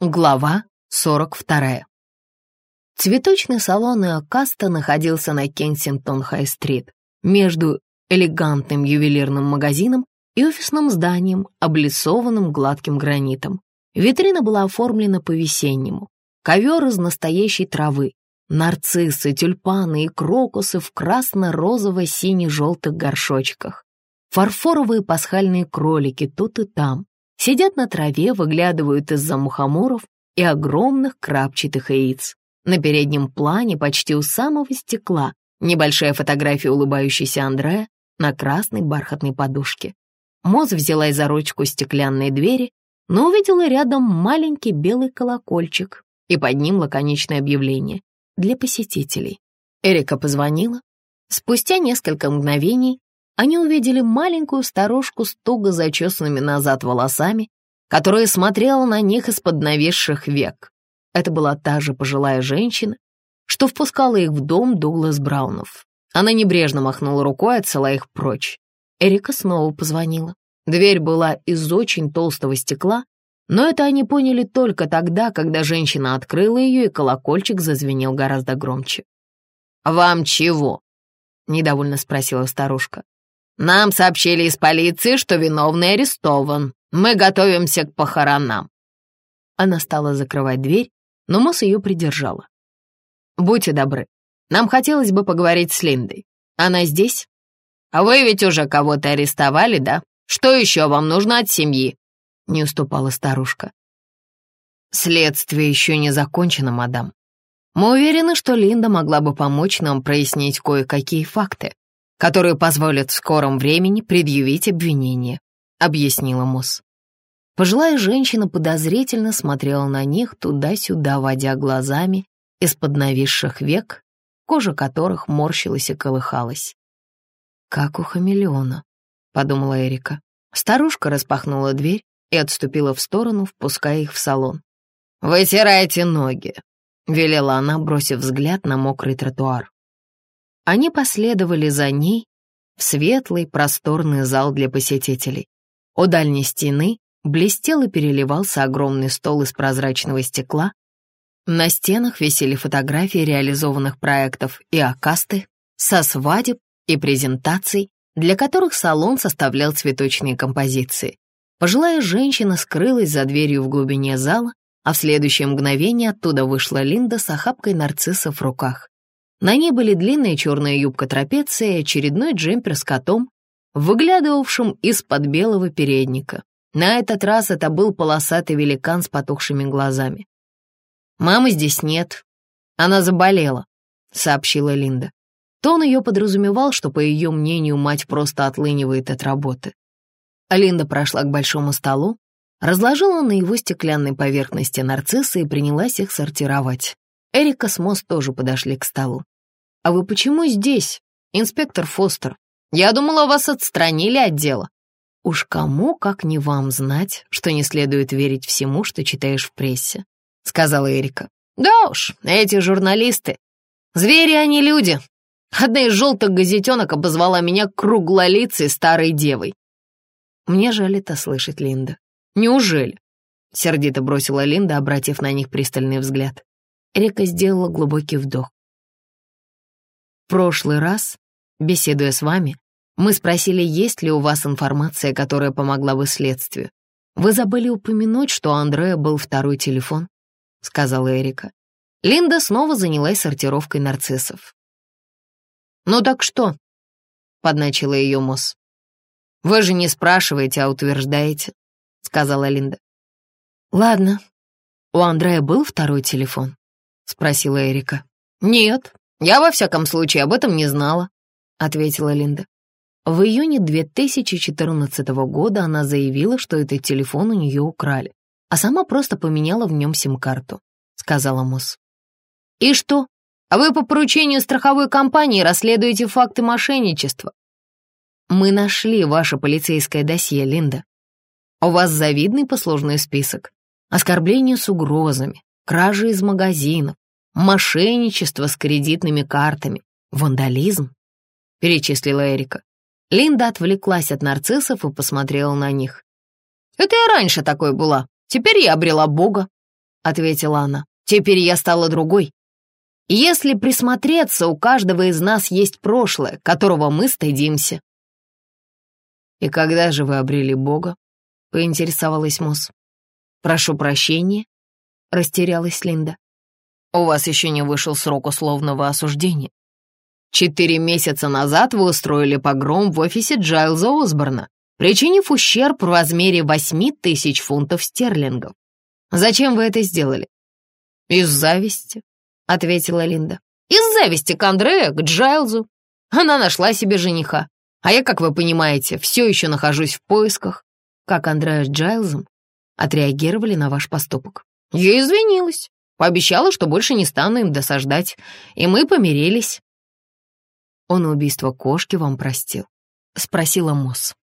Глава 42. Цветочный салон Иокаста находился на Кенсингтон-Хай-стрит, между элегантным ювелирным магазином и офисным зданием, облицованным гладким гранитом. Витрина была оформлена по-весеннему. Ковер из настоящей травы, нарциссы, тюльпаны и крокусы в красно-розово-сине-желтых горшочках. Фарфоровые пасхальные кролики тут и там, Сидят на траве, выглядывают из-за мухоморов и огромных крапчатых яиц. На переднем плане, почти у самого стекла, небольшая фотография улыбающейся Андрея на красной бархатной подушке. Моз взяла за ручку стеклянной двери, но увидела рядом маленький белый колокольчик и под ним лаконичное объявление для посетителей. Эрика позвонила. Спустя несколько мгновений они увидели маленькую старушку с туго зачесанными назад волосами, которая смотрела на них из-под нависших век. Это была та же пожилая женщина, что впускала их в дом Дуглас Браунов. Она небрежно махнула рукой, отсылая их прочь. Эрика снова позвонила. Дверь была из очень толстого стекла, но это они поняли только тогда, когда женщина открыла ее, и колокольчик зазвенел гораздо громче. «Вам чего?» — недовольно спросила старушка. Нам сообщили из полиции, что виновный арестован. Мы готовимся к похоронам». Она стала закрывать дверь, но Мосс ее придержала. «Будьте добры, нам хотелось бы поговорить с Линдой. Она здесь? А вы ведь уже кого-то арестовали, да? Что еще вам нужно от семьи?» Не уступала старушка. «Следствие еще не закончено, мадам. Мы уверены, что Линда могла бы помочь нам прояснить кое-какие факты которые позволят в скором времени предъявить обвинение», — объяснила Мосс. Пожилая женщина подозрительно смотрела на них туда-сюда, водя глазами из-под нависших век, кожа которых морщилась и колыхалась. «Как у хамелеона», — подумала Эрика. Старушка распахнула дверь и отступила в сторону, впуская их в салон. «Вытирайте ноги», — велела она, бросив взгляд на мокрый тротуар. Они последовали за ней в светлый просторный зал для посетителей. У дальней стены блестел и переливался огромный стол из прозрачного стекла. На стенах висели фотографии реализованных проектов и акасты со свадеб и презентаций, для которых салон составлял цветочные композиции. Пожилая женщина скрылась за дверью в глубине зала, а в следующее мгновение оттуда вышла Линда с охапкой нарциссов в руках. На ней были длинная черная юбка трапеция и очередной джемпер с котом, выглядывавшим из-под белого передника. На этот раз это был полосатый великан с потухшими глазами. «Мамы здесь нет. Она заболела», — сообщила Линда. Тон ее подразумевал, что, по ее мнению, мать просто отлынивает от работы. Линда прошла к большому столу, разложила на его стеклянной поверхности нарциссы и принялась их сортировать. Эрика с Мосс тоже подошли к столу. «А вы почему здесь, инспектор Фостер? Я думала, вас отстранили от дела». «Уж кому, как не вам, знать, что не следует верить всему, что читаешь в прессе», — сказала Эрика. «Да уж, эти журналисты. Звери, они люди. Одна из желтых газетенок обозвала меня круглолицей старой девой». «Мне жаль это слышать, Линда». «Неужели?» — сердито бросила Линда, обратив на них пристальный взгляд. Река сделала глубокий вдох. Прошлый раз, беседуя с вами, мы спросили, есть ли у вас информация, которая помогла бы следствию. Вы забыли упомянуть, что у Андрея был второй телефон, сказала Эрика. Линда снова занялась сортировкой нарциссов. «Ну так что?» — подначила ее Мосс. «Вы же не спрашиваете, а утверждаете», — сказала Линда. «Ладно, у Андрея был второй телефон?» — спросила Эрика. «Нет, я во всяком случае об этом не знала», — ответила Линда. В июне 2014 года она заявила, что этот телефон у нее украли, а сама просто поменяла в нем сим-карту, — сказала Мосс. «И что? А вы по поручению страховой компании расследуете факты мошенничества?» «Мы нашли ваше полицейское досье, Линда. У вас завидный послужной список. Оскорбления с угрозами, кражи из магазинов, мошенничество с кредитными картами, вандализм», — перечислила Эрика. Линда отвлеклась от нарциссов и посмотрела на них. «Это я раньше такой была, теперь я обрела Бога». — ответила она. «Теперь я стала другой. Если присмотреться, у каждого из нас есть прошлое, которого мы стыдимся». «И когда же вы обрели Бога?» — поинтересовалась Мосс. «Прошу прощения», — растерялась Линда. «У вас еще не вышел срок условного осуждения. Четыре месяца назад вы устроили погром в офисе Джайлза Осборна, причинив ущерб в размере восьми тысяч фунтов стерлингов. Зачем вы это сделали?» «Из зависти», — ответила Линда. «Из зависти к Андрею, к Джайлзу. Она нашла себе жениха. А я, как вы понимаете, все еще нахожусь в поисках. Как Андрея с Джайлзом отреагировали на ваш поступок? Я извинилась. Пообещала, что больше не стану им досаждать. И мы помирились. Он убийство кошки вам простил? Спросила Мосс.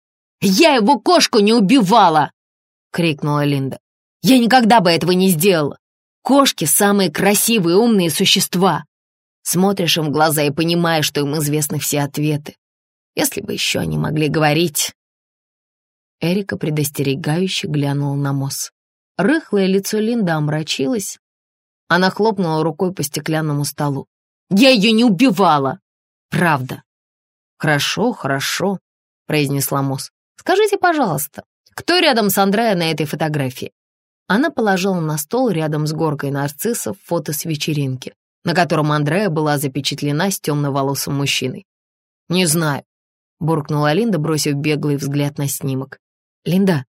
«Я его кошку не убивала!» — крикнула Линда. «Я никогда бы этого не сделала! Кошки — самые красивые, умные существа!» Смотришь им в глаза и понимаешь, что им известны все ответы. Если бы еще они могли говорить. Эрика предостерегающе глянула на Мосс. Рыхлое лицо Линды омрачилось. Она хлопнула рукой по стеклянному столу. «Я ее не убивала!» «Правда». «Хорошо, хорошо», — произнесла Мосс. «Скажите, пожалуйста, кто рядом с Андреа на этой фотографии?» Она положила на стол рядом с горкой нарциссов фото с вечеринки, на котором Андреа была запечатлена с темноволосым мужчиной. «Не знаю», — буркнула Линда, бросив беглый взгляд на снимок. «Линда,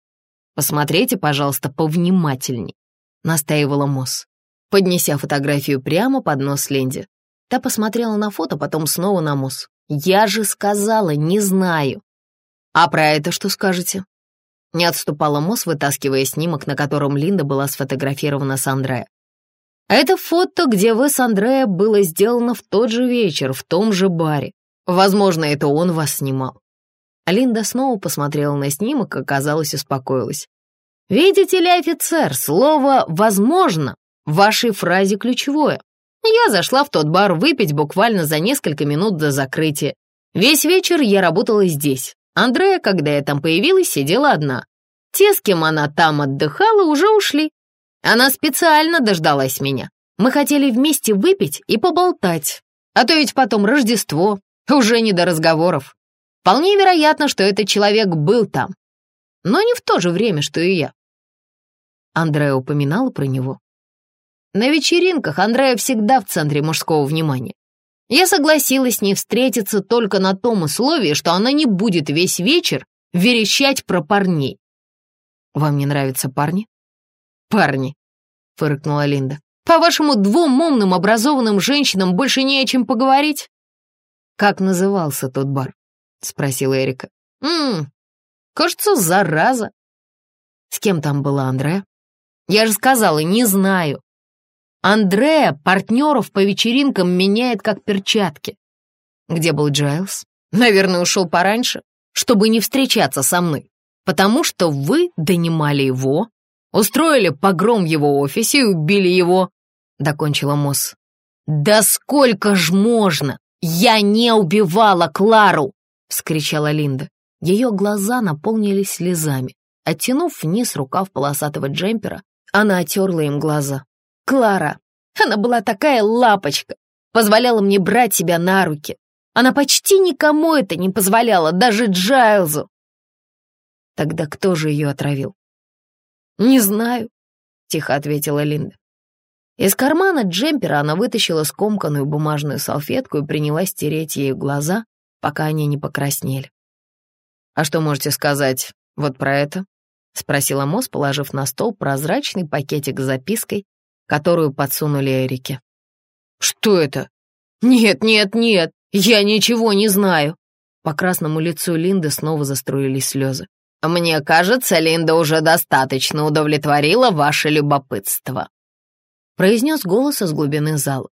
посмотрите, пожалуйста, повнимательней», — настаивала Мосс, поднеся фотографию прямо под нос Линде. Та посмотрела на фото, потом снова на Мосс. «Я же сказала, не знаю». «А про это что скажете?» Не отступала Мосс, вытаскивая снимок, на котором Линда была сфотографирована с Андреа. «Это фото, где вы с Андреа было сделано в тот же вечер, в том же баре. Возможно, это он вас снимал». Линда снова посмотрела на снимок и, казалось, успокоилась. «Видите ли, офицер, слово «возможно» в вашей фразе ключевое. Я зашла в тот бар выпить буквально за несколько минут до закрытия. Весь вечер я работала здесь. Андрея, когда я там появилась, сидела одна. Те, с кем она там отдыхала, уже ушли. Она специально дождалась меня. Мы хотели вместе выпить и поболтать. А то ведь потом Рождество, уже не до разговоров. Вполне вероятно, что этот человек был там. Но не в то же время, что и я. Андрея упоминала про него. На вечеринках Андрея всегда в центре мужского внимания. Я согласилась с ней встретиться только на том условии, что она не будет весь вечер верещать про парней. «Вам не нравятся парни?» «Парни», — фыркнула Линда. «По-вашему, двум умным, образованным женщинам больше не о чем поговорить?» «Как назывался тот бар?» — спросила Эрика. «Ммм, кажется, зараза». «С кем там была Андрея?» «Я же сказала, не знаю. Андреа партнеров по вечеринкам меняет как перчатки. Где был Джайлз? Наверное, ушел пораньше, чтобы не встречаться со мной, потому что вы донимали его, устроили погром в его офисе и убили его, — докончила Мосс. «Да сколько ж можно? Я не убивала Клару!» — вскричала Линда. Ее глаза наполнились слезами. Оттянув вниз рукав полосатого джемпера, она отерла им глаза. Клара. Она была такая лапочка, позволяла мне брать себя на руки. Она почти никому это не позволяла, даже Джайлзу. Тогда кто же ее отравил? «Не знаю», — тихо ответила Линда. Из кармана джемпера она вытащила скомканную бумажную салфетку и принялась тереть ей глаза, пока они не покраснели. «А что можете сказать вот про это?» — спросила Мосс, положив на стол прозрачный пакетик с запиской, которую подсунули Эрике. «Что это?» «Нет, нет, нет, я ничего не знаю». По красному лицу Линды снова заструились слезы. «Мне кажется, Линда уже достаточно удовлетворила ваше любопытство», произнес голос из глубины зала.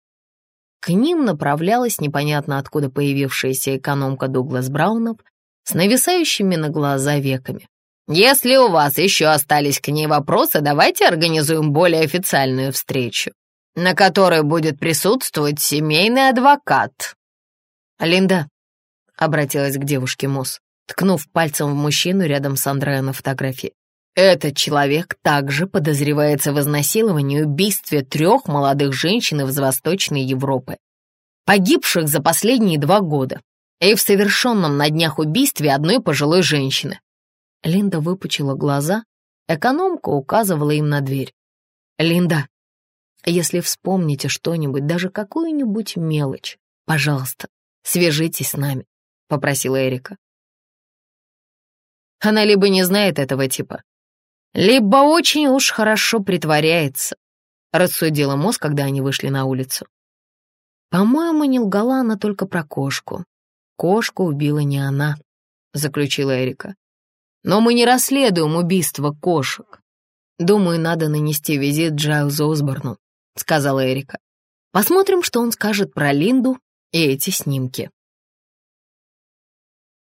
К ним направлялась непонятно откуда появившаяся экономка Дуглас Браунов с нависающими на глаза веками. Если у вас еще остались к ней вопросы, давайте организуем более официальную встречу, на которой будет присутствовать семейный адвокат». «Линда», — обратилась к девушке Мосс, ткнув пальцем в мужчину рядом с Андреа на фотографии. Этот человек также подозревается в изнасиловании и убийстве трех молодых женщин из Восточной Европы, погибших за последние два года, и в совершенном на днях убийстве одной пожилой женщины. Линда выпучила глаза, экономка указывала им на дверь. «Линда, если вспомните что-нибудь, даже какую-нибудь мелочь, пожалуйста, свяжитесь с нами», — попросила Эрика. Она либо не знает этого типа, либо очень уж хорошо притворяется, рассудила мозг, когда они вышли на улицу. По-моему, не лгала она только про кошку. Кошку убила не она, заключила Эрика. Но мы не расследуем убийство кошек. Думаю, надо нанести визит Джайлзу Осборну, сказала Эрика. Посмотрим, что он скажет про Линду и эти снимки.